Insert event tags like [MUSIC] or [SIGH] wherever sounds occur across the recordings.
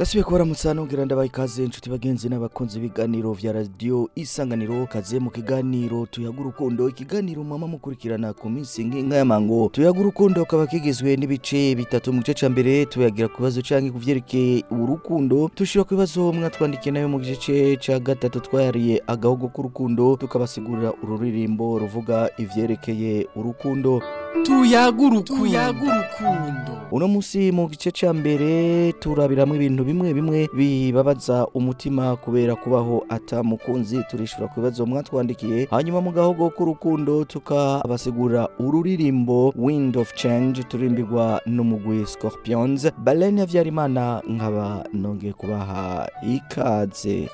Ndasubiye kubaramutsa nubwira ndabaye ikaze inshuti bagenzi n'abakunzi b'ibiganiro vya radio isanganiro. Kaze mu kiganiro tuyaga urukundo. Ikiganiro mama mukurikirana ku minsi nk'inka y'amango tuyaga urukundo kaba kigizwe n'ibice bitatu. Mu gice ca mbere tuyagira ku bibazo canke ku vyerekeye urukundo. Tushira ku bibazo mwatwandikiye na yo mu gice ca gatatu twayariye agahogo k'urukundo. Tukabasigurira ururirimbo ruvuga ivyerekeye urukundo. Tuyaga urukundo uno musi mu gice ca mbere turabiramwo ibintu bimwe bimwe bibabaza umutima kubera kubaho ata mukunzi turishura ku bibazo mwatwandikiye hanyuma mu gahogo k'urukundo tukabasigurira ururirimbo wind of change turimbirwa n'umugwi scorpions. Balene havyarimana nkaba nongeye kubaha ikaze.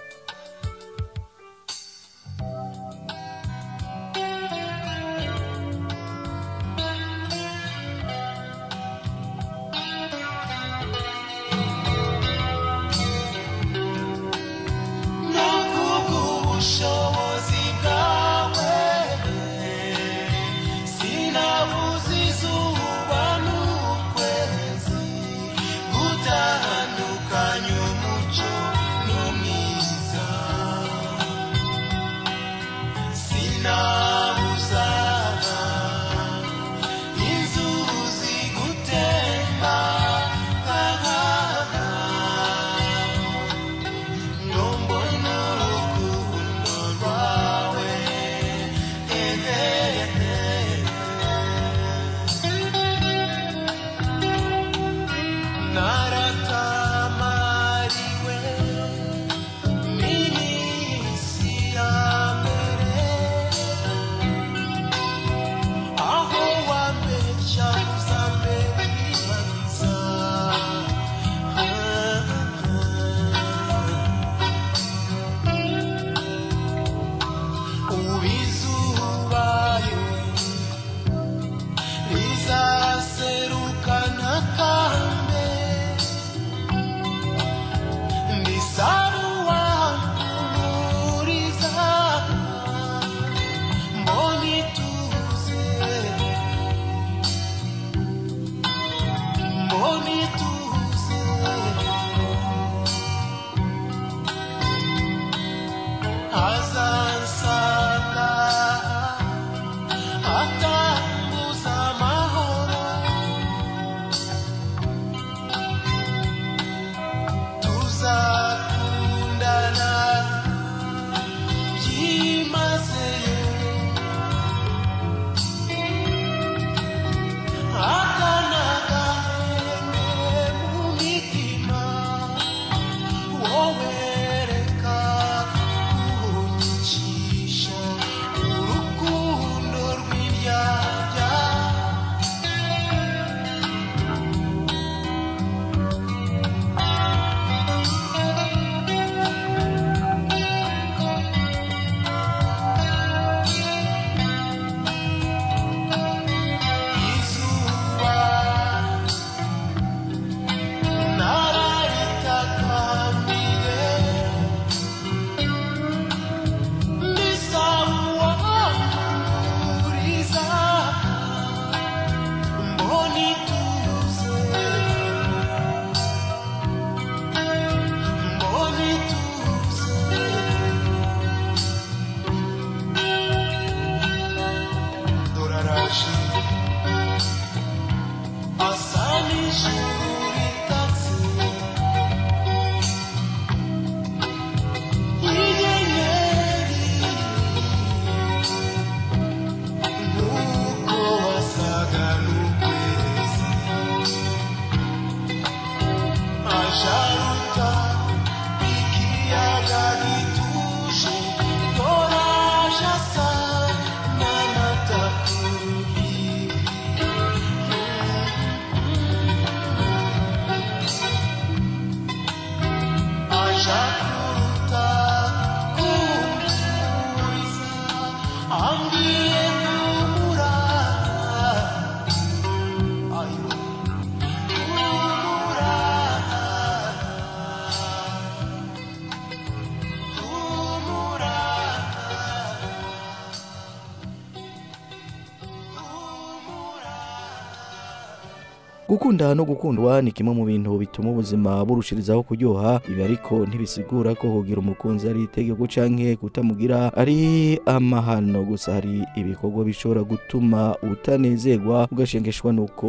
Gukunda no gukundwa ni kimwe mu bintu bituma ubuzima burushirizaho kuryoha. Ibi ariko ntibisigura ko kugira umukunzi ari itegeko canke kutamugira ari amahano. Gusa hari ibikorwa bishobora gutuma utanezerwa ugashengeshwa nuko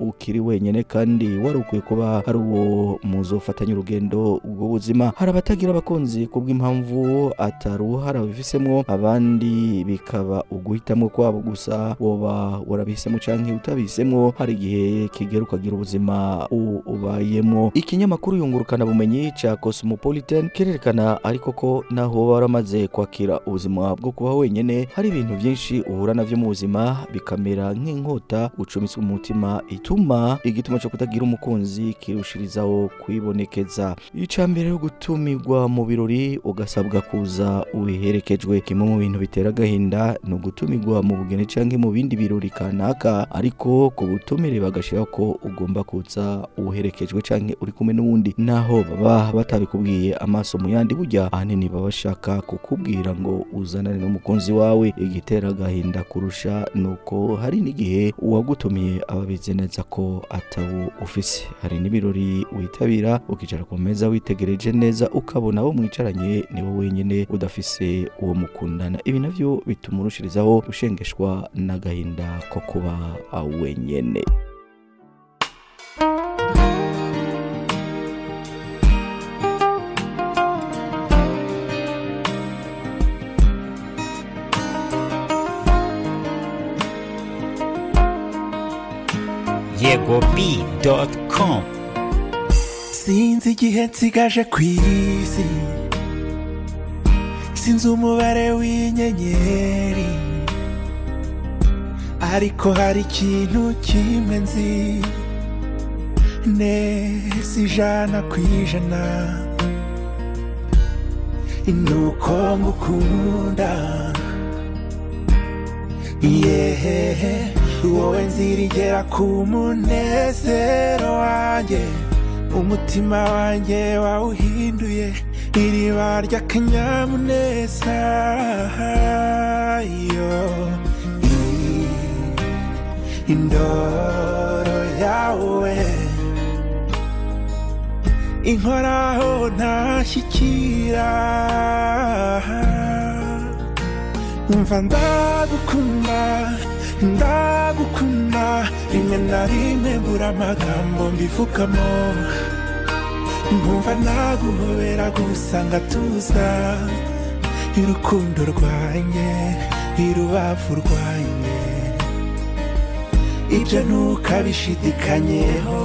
ukiri wenyene kandi wari ukwiye kuba hari uwo muzofatanya urugendo rw'ubuzima. Hari abatagira abakunzi kubw'impamvu ataruhara bifisemwo abandi bikaba uguhitamo kwabo gusa. Woba warabihisemo canke utabihisemwo hari igihe kigera ukagira ubuzima u- ubayemwo ikinyamakuru yungurukana bumenyi ca cosmopolitan kirerekana ariko ko naho woba waramaze kwakira ubuzima bwo kuba wenyene hari ibintu byinshi uhura navyo mu buzima bikamera nk'inkota ucumiswe mu mutima ituma igituma cyo kutagira umukunzi kirushirizaho kwibonekeza. Ica mbere yo gutumirwa mu birori ugasabwa kuza ubiherekejwe kimwe mu bintu bitera agahinda ni ugutumirwa mu bugeni canke mu bindi birori kanaka ariko ku butumire bagashiraho ko ugomba kuza uherekejwe canke uri kumwe n'uwundi naho baba batabikubwiye amaso mu yandi burya ahanini baba bashaka kukubwira ngo uzanane n'umukunzi wawe. Igitera agahinda kurusha nuko hari n'igihe uwagutumiye aba abizi neza ko atawo ufise. Hari n'ibirori witabira ukicara ku meza witegereje neza ukabona abo mwicaranye ni wowe wenyine udafise uwo mukundana. Ibi navyo bituma urushirizaho gushengeshwa n'agahinda ko kuba wenyene. Igihe nsigaje ku isi. Sinzi umubare w'inyenyeri ariko hari ikintu kimwe nzi. Neza ijana ku ijana. Nuko ngukunda. Yehehe wowe nzirigera ku munezero wanjye. Umutima wanjye wawuhinduye iriba ry'akanyamuneza yo indoro yawe. Inkoraho ntashyikira. Umva ndagukunda. Ndagukunda rimwe na rimwe mbura amagambo mbivugamo. Nkumva naguhobera gusa ngatuza irukundo rwanjye irubavu rwanjye ibyo ntukabishidikanyeho.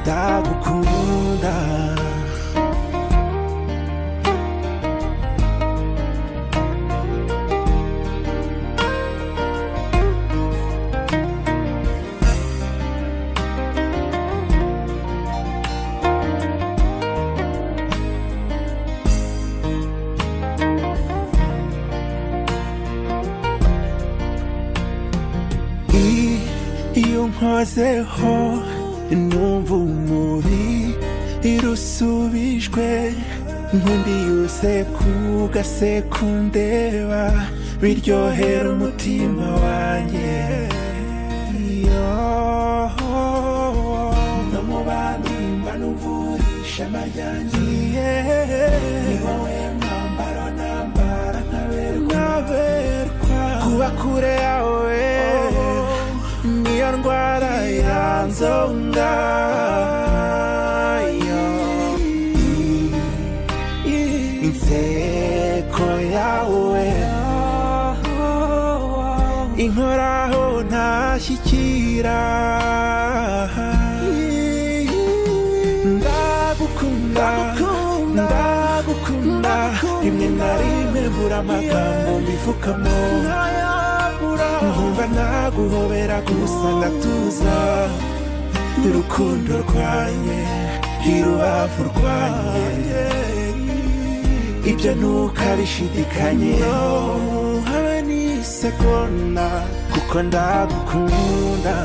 Ndagukunda. Nkozeho numva umubi irusubijwe. Nkundi yose kugasekundeba biryohera umutima wanjye. Yanzonga inseko yawe. Inkoraho ntashyikira. Ndagukunda. Ndagukunda. Rimwe na rimwe mbura amagambo mbivugamo nkumva naguhobera gusa ngatuza urukundo rwanjye irubavu rwanjye ibyo ntukabishidikanyeho habe n'isegonda kuko ndagukunda.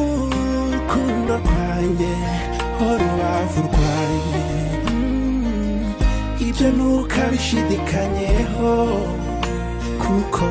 Urukundo rwanjye urubavu rwanjye ibyo ntukabishidikanyeho kuko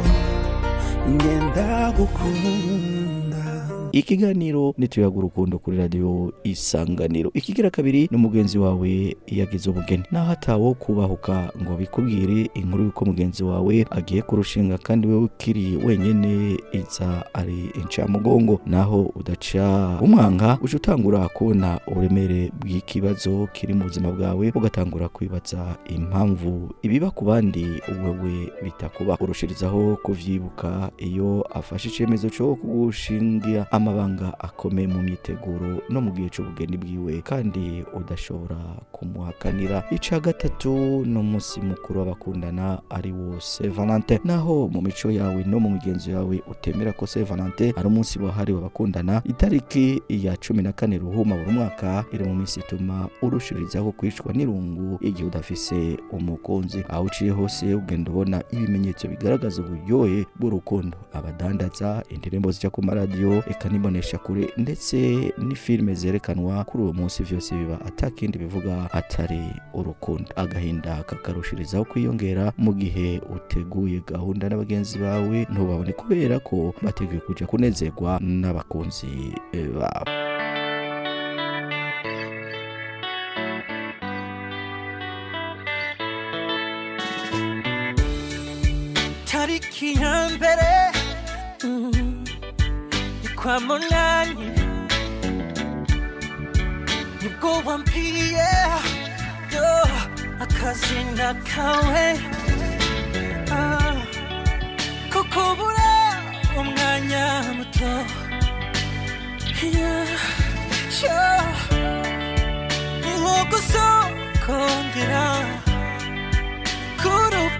ikiganiro nituyaga urukundo kuri radiyo isanganiro. Ikigira kabiri n'umugenzi wawe yagize ubugeni. Naho atawo kubahuka ngo bikubwire inkuru y'uko mugenzi wawe agiye kurushinga kandi wowe ukiri wenyine iza ari incamugongo naho udaca umwanga uje utangura kubona uburemere bw'ikibazo kiri mu buzima bwawe ugatangura kwibaza impamvu ibiba ku bandi wewe bitakuba. Urushirizaho kuvyibuka iyo afashe icyemezo cyo kugushingira amabanga akomeye mu myiteguro no mu gihe cy'ubugeni bwiwe kandi udashobora kumuhakanira ica gatatu n'umunsi mukuru w'abakundana ari wo Valentin naho mu mico yawe no mu migenzo yawe utemera ko Valentin ari umunsi wahariwe abakundana itariki ya cumi na kane ruhuma buri mwaka iri mu minsi ituma urushirizaho kwicwa n'irungu igihe udafise umukunzi. Aho uciye hose ugenda ubona ibimenyetso bigaragaza uburyohe bw'urukundo. Abadandaza indirimbo zijya ku maradiyo eka n'imbonesha kure ndetse n'ifilime zerekanwa kuri uwo munsi byose biba atakindi bivuga atari urukundo. Agahinda kakarushirizaho kwiyongera mu gihe uteguye gahunda na bagenzi bawe ntubabone kubera ko bateguye kujya kunezerwa n'abakunzi babo. 몰랐니 고한 피에 또 아까지 낙하해 코코보라 옴가냐부터 먹고서 건드라 그룹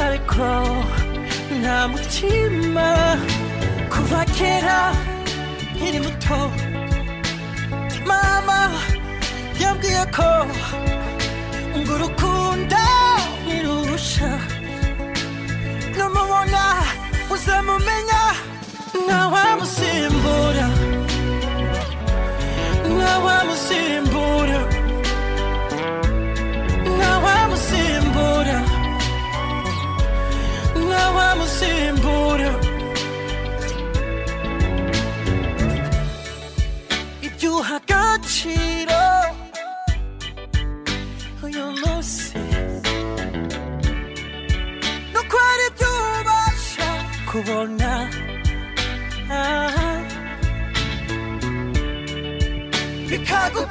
않고 나 묻지마 구박해라 이리부터 마마 염기였고 그렇군다 이루셔 너무 원하 웃음을 매냐 나와 무슨 보라 나와 무슨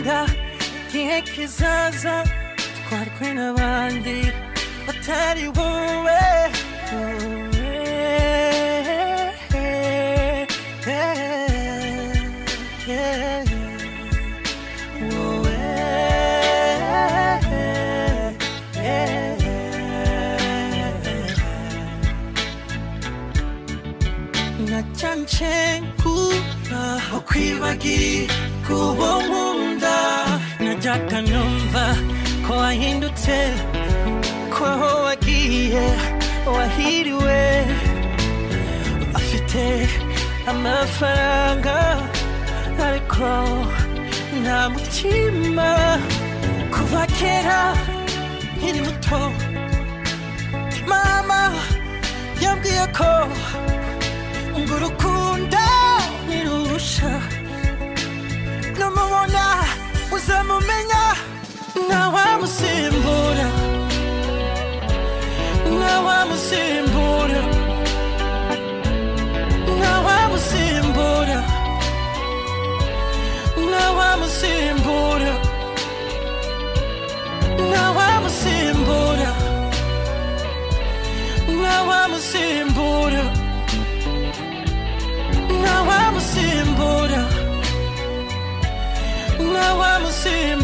ukunda igihe kizaza twari kumwe n'abandi batari wowe. Nacyo nshe kuba ah, ukwibagiriye kuba nk'uwo numva ko wahindutse ko aho wagiye wahiriwe afite amafaranga ariko nta mutima. Kuva kera nkiri muto mama yambwiye ko Now I'm a sin border. Now I'm a sin border. Now I'm a sin border. Now I'm a sin border. Now I'm a sin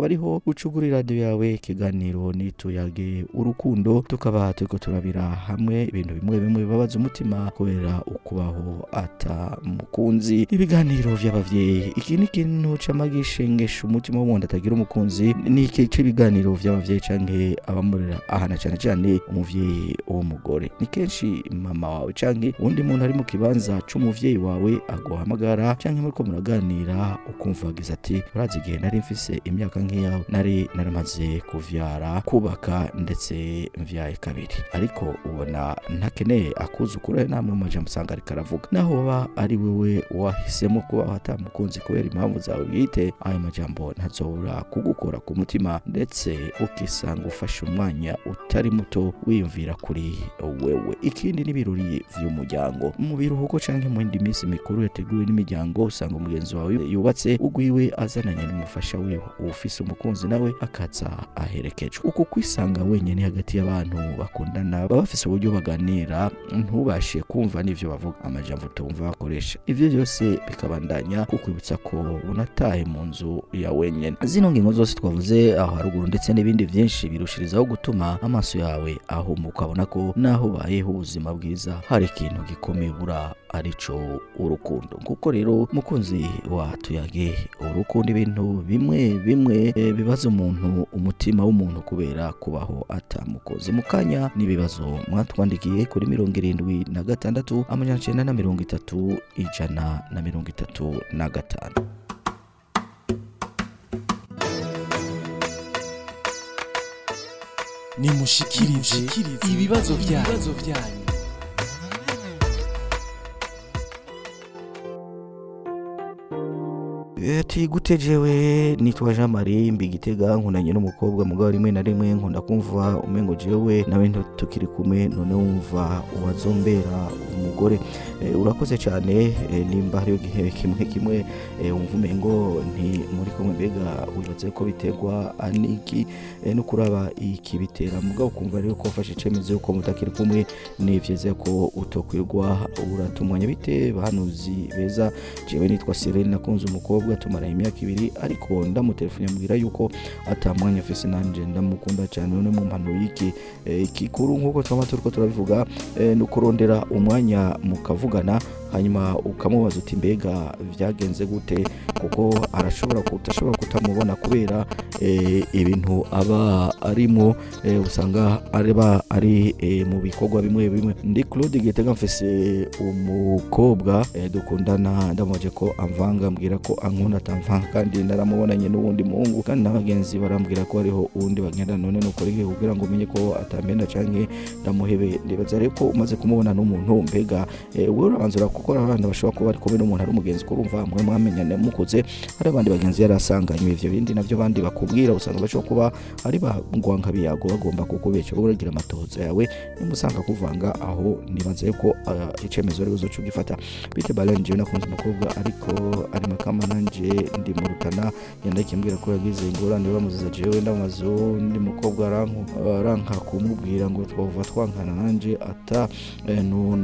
ukaba ariho ucugura iradiyo yawe ikiganiro nituyage urukundo. Tukaba turiko turabira hamwe ibintu bimwe bimwe bibabaza umutima kubera ukubaho ata mukunzi. Ibiganiro vy'abavyeyi. Iki ni ikintu cama gishengesha umutima w'umuntu atagira umukunzi. Ni iki c'ibiganiro vy'abavyeyi canke abamurera? Ahana cane cane umuvyeyi w'umugore. Ni kenshi mama wawe canke uwundi muntu ari mu kibanza c'umuvyeyi wawe aguhamagara canke muriko muraganira ukumva wagize ati urazi igihe nari mfise imyaka nk'iyawe nari naramaze kuvyara kubaka ndetse mvyaye kabiri. Ariko ubona ntakeneye akuzukuru namwe mu majambo usanga ariko aravuga. Naho waba ari wewe wahisemo kuba atamukunzi kubera impamvu zawe bwite ayo majambo ntazobura kugukora ku mutima ndetse ukisanga ufashe umwanya utari muto wiyumvira kuri wewe. Ikindi n'ibirori vy'umuryango. Mu biruhuko canke mu yindi minsi mikuru yateguwe n'imiryango usanga umugenzi wawe yubatse ugwiwe azananye n'umufasha wiwe. Ufise umukunzi nawe akaza aherekejwe. Uku kwisanga wenyine hagati y'abantu bakundana baba bafise uburyo baganira ntubashe kumva n'ivyo bavuga. Amajambo utumva bakoresha. Ivyo byose bikabandanya kukwibutsa ko unataye mu nzu ya wenyene zino ngingo zose twavuze aho haruguru ndetse n'ibindi vyinshi birushirizaho gutuma amaso yawe ahuma ukabona ko naho ubayeho ubuzima bwiza. Hari ikintu gikomeye bura arico urukundo. Kuko rero mukunzi wa tuyage urukundo ibintu bimwe bimwe eh, bibaza umuntu umutima w'umuntu kubera kubaho atamukozi mu kanya n'ibibazo mwatwandikiye kuri mirongo irindwi na gatandatu amajana icenda na mirongo itatu ijana na mirongo itatu na gatanu. Nimushikirize ibibazo byanyu ati gute jewe nitwa jean marie mbigitega nkundanye n'umukobwa mugabo rimwe na rimwe nkunda kumva umengo jewe nawe tukiri kumwe none wumva uwazombera umugore. Eh, urakoze cyane eh, nimba hariho igihe kimwe kimwe eh, wumva umengo nti muri kumwe mbega wibaze ko biterwa aniki eh, no kuraba iki bitera mugabo ukumva rero ko wafashe icyemezo yuko mutakiri kumwe ni vyiza ko utokwirwa uratumwanya bite? Bahanuzi beza jewe nitwa Sirene nakunze umukobwa. Tumara imyaka ibiri ariko ndamutelefone ambwira yuko atamwanya afise nanje. Ndamukunda cyane none mu mpano y'iki eh, ikikuru nk'uko twaba turiko turabivuga eh, ni ukurondera umwanya mukavugana hanyuma ukamubaza uti mbega byagenze gute? Kuko arashobora kutashobora kutamubona kubera eh, ibintu aba arimo. Eh, usanga areba ari eh, mu bikorwa bimwe bimwe. Ndi Claude Gitega mfise umukobwa dukundana. Ndamubaje ko amvanga mbwira ko ankunda atamvanga. Kandi naramubonanye n'uwundi muhungu. Kandi n'abagenzi barambwira ko hariho uwundi bagenda. None nuko rege kugira ngo umenye ko atampenda canke ndamuhebe. Ndibaza rero ko umaze kumubona n'umuntu mbega eh, wewe urabanza urakora abana bashobora kuba bari kumwe n'umuntu ari umugenzi kurumva mwe mwamenyane mukuze hari abandi bagenzi yari asanganywe ivyo bindi navyo bandi bakubwira usanga bashobora kuba ari bangwanka biyago bagomba kukubesha wowe uragira amatohoza yawe nimusanga kuvanga aho nibaza yuko uh, icemezo ari buzoca ugifata bite balen jewe nakunze umukobwa ariko ari makama nanje ndi mu rutana yenda kimbwira ko yagize ingorane bamuziza jewe ndamaze undi mukobwa aranka kumubwira ngo twova twankana nanje ata eh, nu-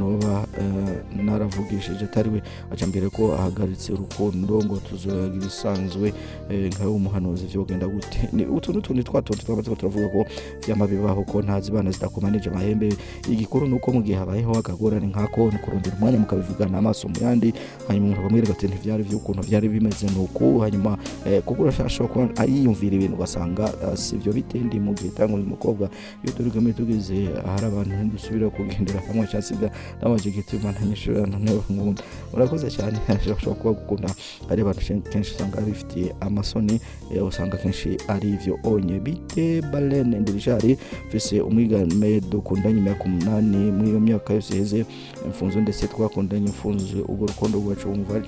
noba eh, naravugishije atari we aca mbere ko ahagaritse urukundo ngo tuzoyaga ibisanzwe eh, nkawe umuhanuzi vyogenda gute. Ni utu n'utundi twatundi twaba turavuga ko vyama bibaho ko ntazi bana zidakomanije amahembe. Igikuru nuko mu gihe habayeho akagorane nkako ni kurondera umwanya mukabivugana amaso mu yandi hanyuma umuntu ati ntivyari vy'ukuntu vyari bimeze nuku hanyuma eh, kuko urashobora kuba yiyumvira ibintu ugasanga uh, sivyo bite? Ndi mu gihe tangu umukobwa iyo turi kumwe tugeze ahari abantu ntidusubira kugendera hamwe cyangwa se nabaje gituma ntanyishura nkunda urakoze cyane. [LAUGHS] Ashobora kuba gukunda ari abantu ken- kenshi usanga bifitiye amasoni. Eh, usanga kenshi ari ivyo onye. Bite Balen Ndirishari mfise umwigame dukundanye imyaka umunani muri iyo myaka yose iheze imfunzo ndetse twakundanye imfunzo. Ubwo rukundo rwacu wumva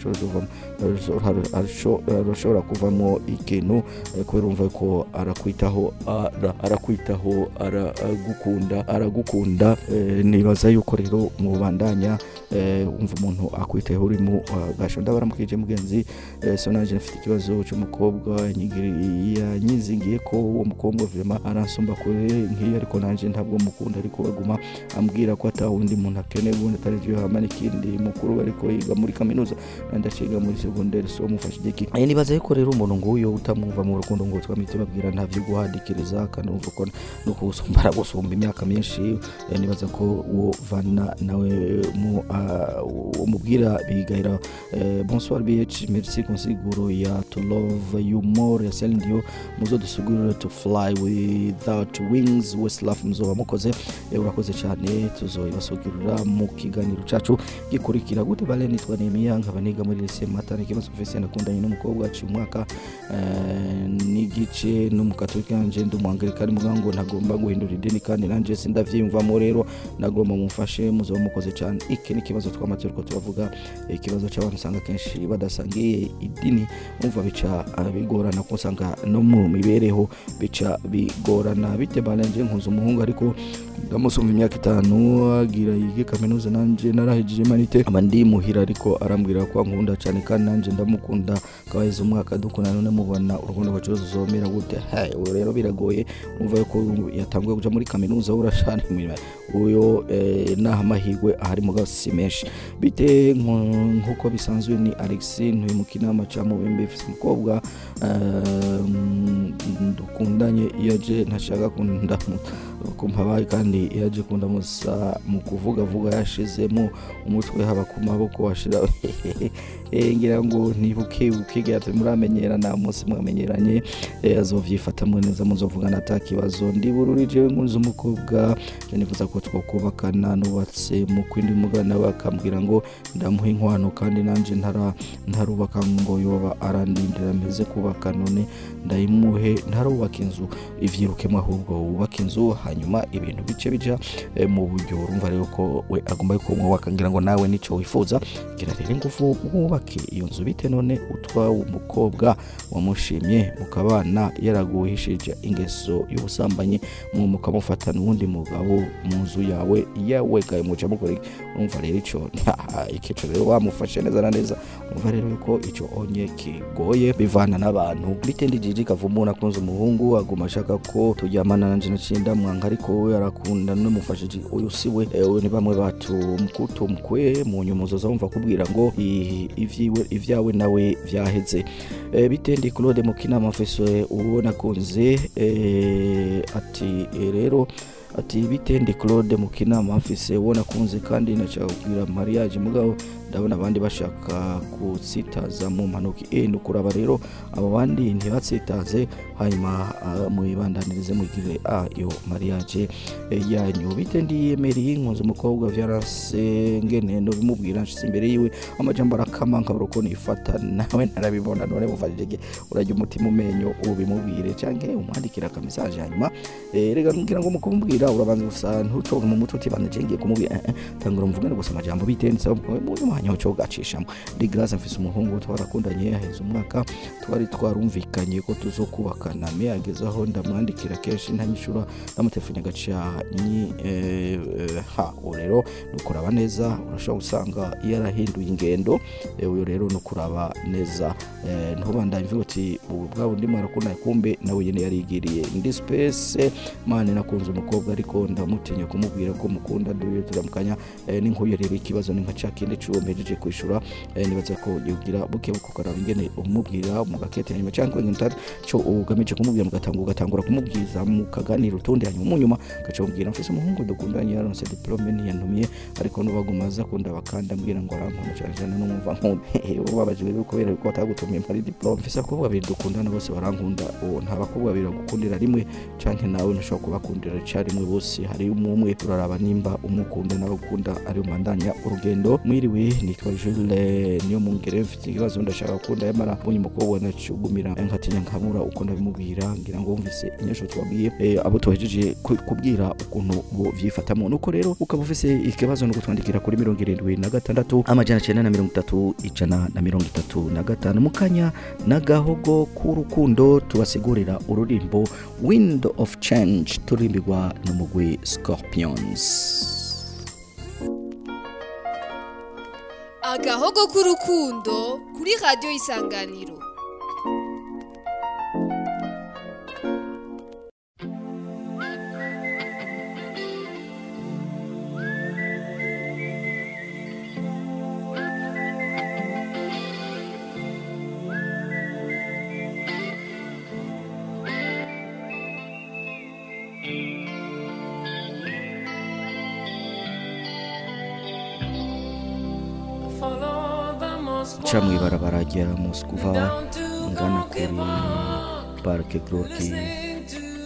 arashobora kuvamo ikintu. Eh, kubera umva ko arakwitaho ara- arakwitaho aragukunda aragukunda. Eh, nibaza yuko rero mubandanya eh, umva umuntu akwitayeho urimo gasho ndabaramukije mugenzi eh, so nanje mfite ikibazo cy'umukobwa yanyizingiye ko uwo mukobwa vema aransumba kure nk'iyo ariko nanje ntabwo mukunda ariko aguma ambwira ko ata wundi muntu akeneye ubundi atari byo hama n'ikindi mukuru ariko yiga muri kaminuza nandi aciga muri segonderi so mufashe igiki nibaza yuko rero umuntu nguyo utamwumva mu rukundo ngo twamite babwira nta byo guhadikiriza kandi umva ko no gusumba aragusumba imyaka myinshi nibaza ko uwo vana nawe mu ah, bigahera eh, bonsoir bh merci consiguro ya to love you more. Ya Celine Dion muzo dusugurire to fly without wings. Westlaf muzoba mukoze Eh, urakoze cyane. Tuzoibasugurira mu kiganiro cacu gikurikira. Gute bale nitwa Nehemiya nkaba niga muri lycée Matana ikibazo mfise nakundanye n'umukobwa wacu umwaka eh, n'igice n'umukatolika nanje ndi umwangilikani muga ngo ntagomba guhindura idini kandi nanje sindavyiyumvamo rero nagomba mumfashe muzoba mukoze cyane. Iki ni ikibazo twamaze turiko turavuga ikibazo cy'abantu usanga kenshi badasangiye idini umva bica bigorana ko usanga no mu mibereho bica bigorana. Bite balanje nkuze umuhungu ariko ndamusumva imyaka itanu agira yige kaminuza nanje narahejije manite. Aba ndi muhira ariko arambwira ko ankunda cyane kandi nanje ndamukunda. Kabaheze umwaka dukunda none mubona urukundo rwacu ruzomera gute? Rero biragoye umva yuko yatanguye kuja muri kaminuza urashana uyo eh, naha amahirwe ahari mugabo si menshi. Bite nko- nk'uko bisanzwe ni alex mu ca mubimbe mfise umukobwa eh, mm, dukundanye iyo aje ntashaka kunda kumpabaye kandi iyo aje kundamusa mu kuvuga vuga yashizemo umutwe haba ku maboko washira [LAUGHS] Eh, ngira ngo nibuke ukigera turi muramenyerana munsi mwamenyeranye. Eh, azovyifatamwe neza muzovugana ata kibazo. Ndi bururi jewe nkunze umukobwa nifuza ko twokubakana nubatse mu kwindi mugana bakambwira ngo ndamuha inkwano kandi nanje ntara ntarubaka ngo yoba arandindira meze kubaka none ndayimuhe ntarubaka inzu. Ivyirukemo ahubwo wubaka inzu hanyuma ibintu bice bija eh, mu buryo urumva rero ko we agomba ngira ngo nawe nico wifuza. Gira rero ingufu mwubake iyo nzu bite none utwawe umukobwa wamushimye mukabana yaraguhishije ingeso y'ubusambanyi mu mukamufata n'uwundi mugabo mu nzu yawe. Yawe kawe muca mukora urumva rero ico ikico rero wamufashe neza na neza umva rero ko ico onye kigoye bivana n'abantu. Bitendi jiji kavumu nakunze umuhungu aguma ashaka ko turyamana nanje nacinda mwanga ariko we arakunda n'umufashije uyu Eh, uyu ni bamwe batu mkutumkwe mu nyumuzo zamva kubwira ngo i- ivyiwe ivyawe nawe vyaheze. Eh, bitendi Claude Mukinama mfise uwo nakunze eh, ati eh, rero ati bitende Claude Mukinama mfise uwo nakunze kandi nashaka kugira mariage mugabo ndabona abandi bashaka gutsitaza mu mpanuka. Eh nukuraba rero abo bandi ntibatsitaze hanyuma ah, muyibandanirize mugire ah yo mariage eh, yanyu. Bite ndiyemeriye nkunze umukobwa vyaranse ngene no bimubwira nshitse imbere yiwe amajambo arakama nkabura uko nifata nawe narabibona none mufashije urajya umutima umenyo ubimubwire. Canke umwandikira akamesaje hanyuma eh, rega ngira ngo mukumubwira urabanza gusa ntucoke mu mutwe utibanje ngiye kumubwira. Tangura muvugane gusa amajambo. Bitendetse mu mwanya cyo gacishamo ndi grace mfise umuhungu twarakundanye yaheze umwaka twari twarumvikanye ko tuzokubakana. Yagezaho ndamwandikira kenshi ntanyishura ndamutelefone gaca nyi eh, ha rero nukuraba neza urashobora gusanga yarahinduye ingendo. Eh, uyo rero nukuraba neza. Eh, ntubandanye mvuga uti ubu bwa bundi mwarakundanye kumbe nawe nyene yarigiriye. Ndi space mane nakunze umukobwa ariko ndamutinya kumubwira ko mukunda duye turamukanya. N'inkuye rero ikibazo ni nka ca kindi c'uwo mpejeje kwishura eh, nibaza ko yogira buke buke ukaraba ingene umubwira mugakete hanyuma cyangwa ngene cyo ugamije kumubwira mugatanga ugatangura kumubwiza mukaganira utundi hanyuma mu nyuma gaca mubwira mfise umuhungu dukundanye yaronse diplome ntiyantumiye ariko nubaguma aza kunda bakanda mbwira ngo arampona cyane cyane numva nkunde ubabajwe [LAUGHS] rero kubera ko atagutumiye mpari diplome mfise abakobwa babiri dukundana bose barankunda. Uwo nta bakobwa babiri bagukundira rimwe canke nawe ntushobora kubakundira icarimwe bose hari umwe uraraba nimba umukunda nawe ukunda ari umandanya urugendo. Mwiriwe nitwa Jules niyo mungere mfite ikibazo ndashaka gukunda yamara mbonye umukobwa nacugumira nkatinya nkabura uko ndabimubwira ngira ngo wumvise inyishu twabwiye eh, abo tuhejeje ku- kubwira ukuntu bo vyifatamo nuko rero ukaba ufise ikibazo no kutwandikira kuri mirongo irindwi na gatandatu amajana cyenda na mirongo itatu ijana na mirongo itatu na gatanu. Mu kanya n'agahogo k'urukundo tubasigurira ururimbo wind of change turimbirwa n'umugwi scorpions. Agahogo k'urukundo kuri radiyo isanganiro ca mw'ibarabara rya moskuva ngana kuri parike gorki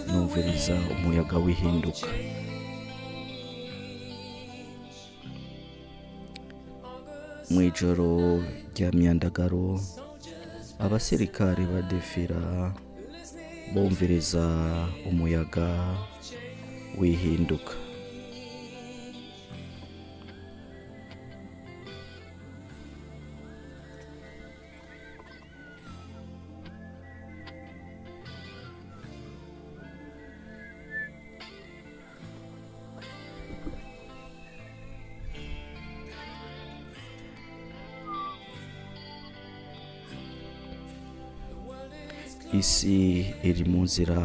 numviriza umuyaga w'ihinduka mu ijoro rya myandagaro abasirikare badefira bumviriza umuyaga w'ihinduka isi iri mu nzira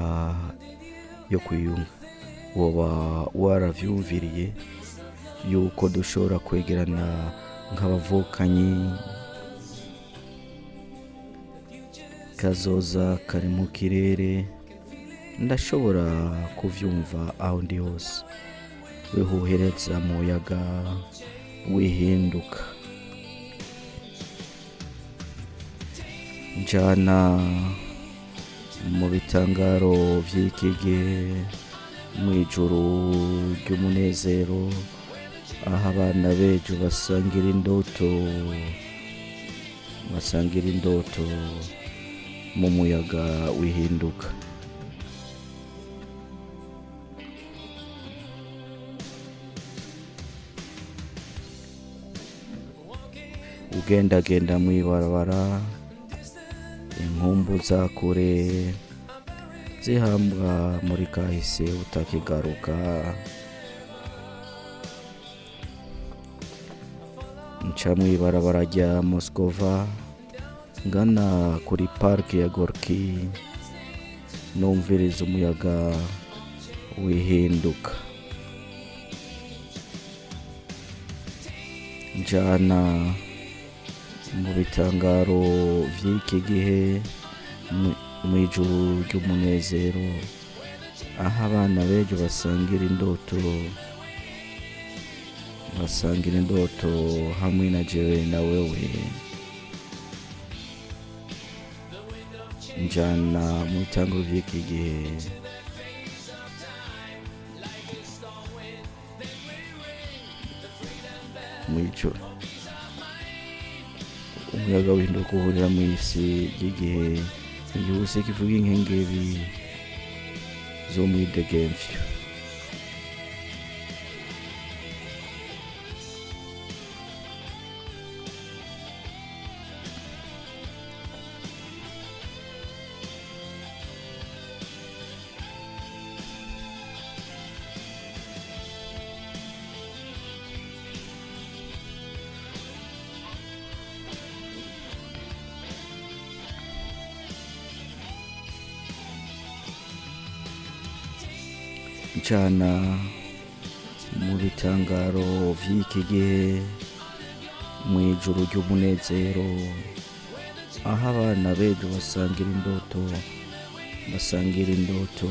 yo kwiyunga woba waravyumviriye yuko dushobora kwegerana nk'abavukanyi. Kazoza kari mu kirere. Ndashobora kuvyumva aho ndi hose. Wihuhereza muyaga wihinduka. Njana mu bitangaro vy'iki mu ijuru ry'umunezero aho abana bejo basangira indoto basangira indoto mu muyaga wihinduka ugendagenda mw'ibarabara inkumbu za kure zihambwa muri kahise utakigaruka. Nca mw'ibarabara rya moskova ngana kuri parike ya gorki numviriza umuyaga wihinduka. Njana mu bitangaro vy'iki gihe mw'ijuru ry'umunezero aho abana bejo basangira indoto basangira indoto hamwe na jewe na wewe. Njana mu bitangaro vy'iki gihe. Mw'ijoro umuyaga w'induka uhurira mu isi ry'igihe igihuse kivuga inkengebi zo mwidegemvyo ncana mu bitangaro vy'iki gihe mu ijuru ry'umunezero aho abana bejo basangira indoto basangira indoto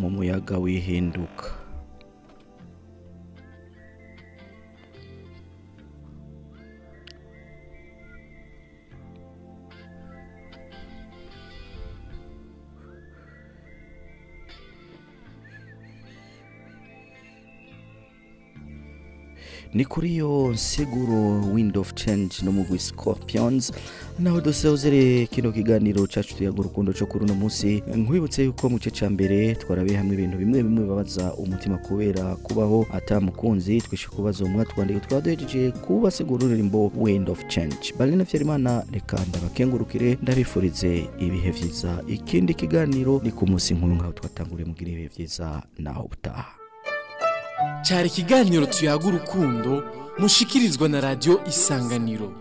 mu muyaga wihinduka. Ni kuri iyo nsiguro wind of change no mugwi scorpions. Naho dusozere kino kiganiro cacu tuyaga urukundo co kuri uno munsi nkwibutse yuko mu gice ca mbere twarabiye hamwe ibintu bimwe bimwe bibabaza umutima kubera kubaho atamukunzi twishe kubaza umwe twandike twaba duhejeje kubasigura uririmbo wind of change. Barina vyarimana reka ndabakengurukire ndabifurize ibihe vyiza. Ikindi kiganiro ni ku munsi nkuru nkaho twatanguriye mugira ibihe vyiza naho butaha cyari ikiganiro tuyaga urukundo mushikirizwa na radiyo isanganiro.